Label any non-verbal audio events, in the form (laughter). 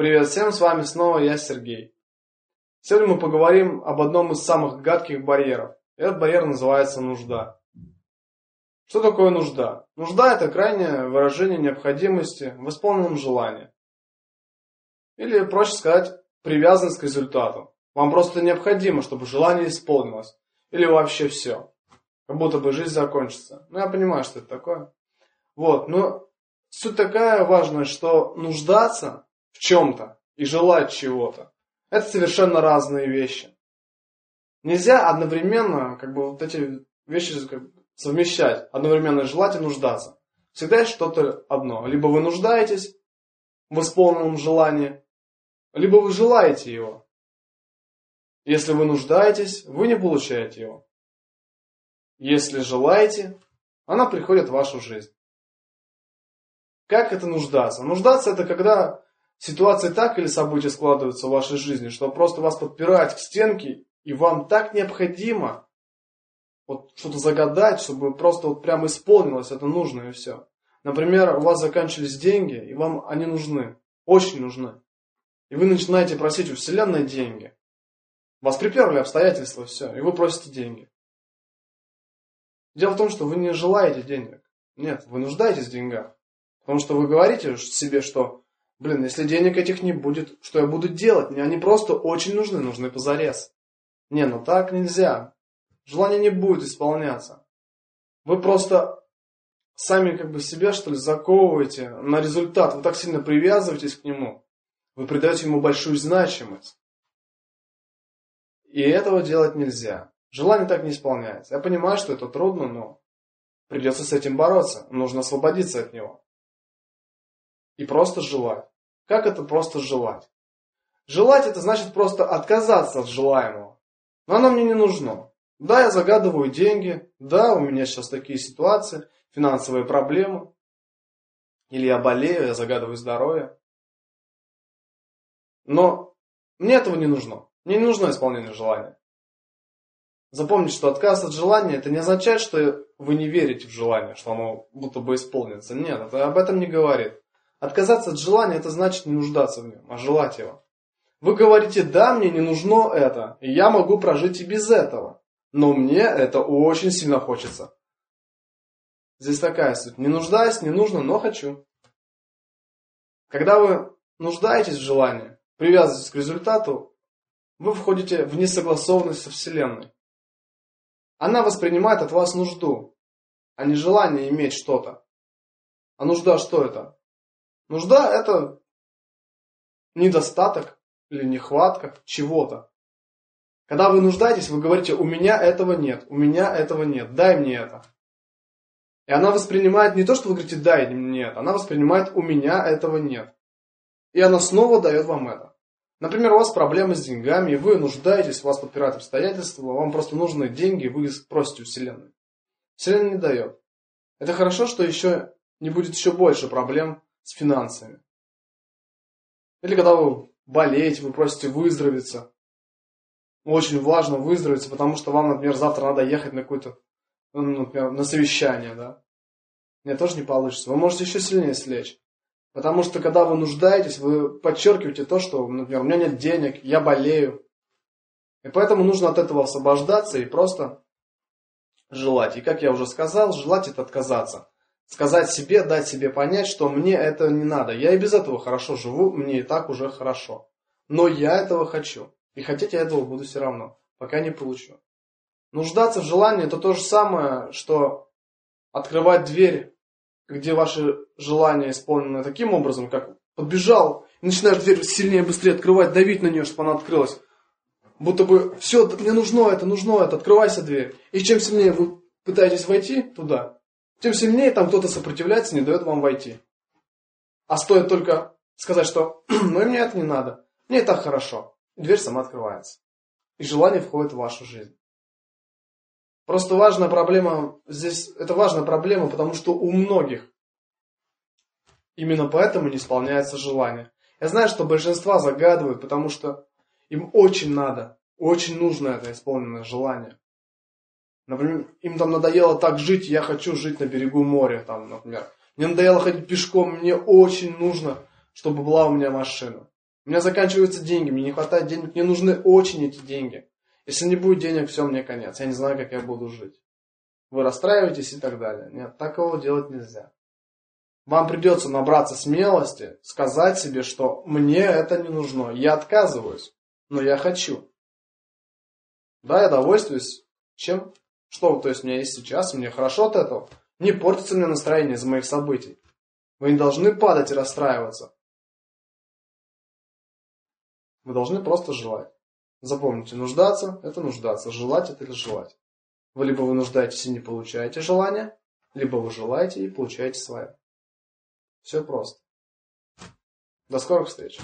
Привет всем, с вами снова я, Сергей. Сегодня мы поговорим об одном из самых гадких барьеров. Этот барьер называется нужда. Что такое нужда? Нужда – это крайнее выражение необходимости в исполненном желании. Или, проще сказать, привязанность к результату. Вам просто необходимо, чтобы желание исполнилось. Или вообще все. Как будто бы жизнь закончится. Ну, я понимаю, что это такое. Вот, но суть такая важная, что нуждаться в чем-то и желать чего-то, это совершенно разные вещи. Нельзя одновременно как бы вот эти вещи совмещать, одновременно желать и нуждаться. Всегда есть что-то одно. Либо вы нуждаетесь в исполненном желании, либо вы желаете его. Если вы нуждаетесь, вы не получаете его. Если желаете, она приходит в вашу жизнь. Как это нуждаться? Нуждаться это когда ситуации так или события складываются в вашей жизни, что просто вас подпирать к стенке, и вам так необходимо вот что-то загадать, чтобы просто вот прямо исполнилось это нужно и все. Например, у вас заканчивались деньги, и вам они нужны, очень нужны. И вы начинаете просить у Вселенной деньги. Вас приперли обстоятельства, все, и вы просите деньги. Дело в том, что вы не желаете денег. Нет, вы нуждаетесь в деньгах. Потому что вы говорите себе, что, блин, если денег этих не будет, что я буду делать? Мне они просто очень нужны, нужны позарез. Не, ну так нельзя. Желание не будет исполняться. Вы просто сами как бы себя, что ли, заковываете на результат. Вы так сильно привязываетесь к нему. Вы придаете ему большую значимость. И этого делать нельзя. Желание так не исполняется. Я понимаю, что это трудно, но придется с этим бороться. Нужно освободиться от него и просто желать. Как это просто желать? Желать это значит просто отказаться от желаемого. Но оно мне не нужно. Да, я загадываю деньги, да, у меня сейчас такие ситуации, финансовые проблемы. Или я болею, я загадываю здоровье. Но мне этого не нужно. Мне не нужно исполнение желания. Запомните, что отказ от желания, это не означает, что вы не верите в желание, что оно будто бы исполнится. Нет, это об этом не говорит. Отказаться от желания, это значит не нуждаться в нем, а желать его. Вы говорите, да, мне не нужно это, и я могу прожить и без этого. Но мне это очень сильно хочется. Здесь такая суть. Не нуждаюсь, не нужно, но хочу. Когда вы нуждаетесь в желании, привязываетесь к результату, вы входите в несогласованность со Вселенной. Она воспринимает от вас нужду, а не желание иметь что-то. А нужда что это? Нужда – это недостаток или нехватка чего-то. Когда вы нуждаетесь, вы говорите, у меня этого нет, у меня этого нет, дай мне это. И она воспринимает не то, что вы говорите, дай мне это, она воспринимает, у меня этого нет. И она снова дает вам это. Например, у вас проблемы с деньгами, вы нуждаетесь, вас подпирают обстоятельства, вам просто нужны деньги, вы просите у Вселенной. Вселенная не дает. Это хорошо, что еще не будет еще больше проблем с финансами. Или когда вы болеете, вы просите выздороветься. Очень важно выздороветь, потому что вам, например, завтра надо ехать на какое-то, ну, например, на совещание, да. Нет, тоже не получится. Вы можете еще сильнее слечь. Потому что, когда вы нуждаетесь, вы подчеркиваете то, что, например, у меня нет денег, я болею. И поэтому нужно от этого освобождаться и просто желать. И, как я уже сказал, желать это отказаться сказать себе, дать себе понять, что мне это не надо. Я и без этого хорошо живу, мне и так уже хорошо. Но я этого хочу. И хотеть я этого буду все равно, пока не получу. Нуждаться в желании это то же самое, что открывать дверь, где ваши желания исполнены таким образом, как подбежал и начинаешь дверь сильнее, быстрее открывать, давить на нее, чтобы она открылась. Будто бы все, мне нужно это, нужно это, открывайся дверь. И чем сильнее вы пытаетесь войти туда, тем сильнее там кто-то сопротивляется, не дает вам войти. А стоит только сказать, что (clears throat) ну мне это не надо, мне и так хорошо. Дверь сама открывается. И желание входит в вашу жизнь. Просто важная проблема здесь, это важная проблема, потому что у многих именно поэтому не исполняется желание. Я знаю, что большинство загадывают, потому что им очень надо, очень нужно это исполненное желание. Например, им там надоело так жить, я хочу жить на берегу моря, там, например. Мне надоело ходить пешком, мне очень нужно, чтобы была у меня машина. У меня заканчиваются деньги, мне не хватает денег, мне нужны очень эти деньги. Если не будет денег, все, мне конец. Я не знаю, как я буду жить. Вы расстраиваетесь и так далее. Нет, такого делать нельзя. Вам придется набраться смелости, сказать себе, что мне это не нужно. Я отказываюсь, но я хочу. Да, я довольствуюсь чем? Что, то есть у меня есть сейчас, мне хорошо от этого. Не портится мне настроение из-за моих событий. Вы не должны падать и расстраиваться. Вы должны просто желать. Запомните, нуждаться – это нуждаться, желать – это желать. Вы либо вы нуждаетесь и не получаете желание, либо вы желаете и получаете свое. Все просто. До скорых встреч.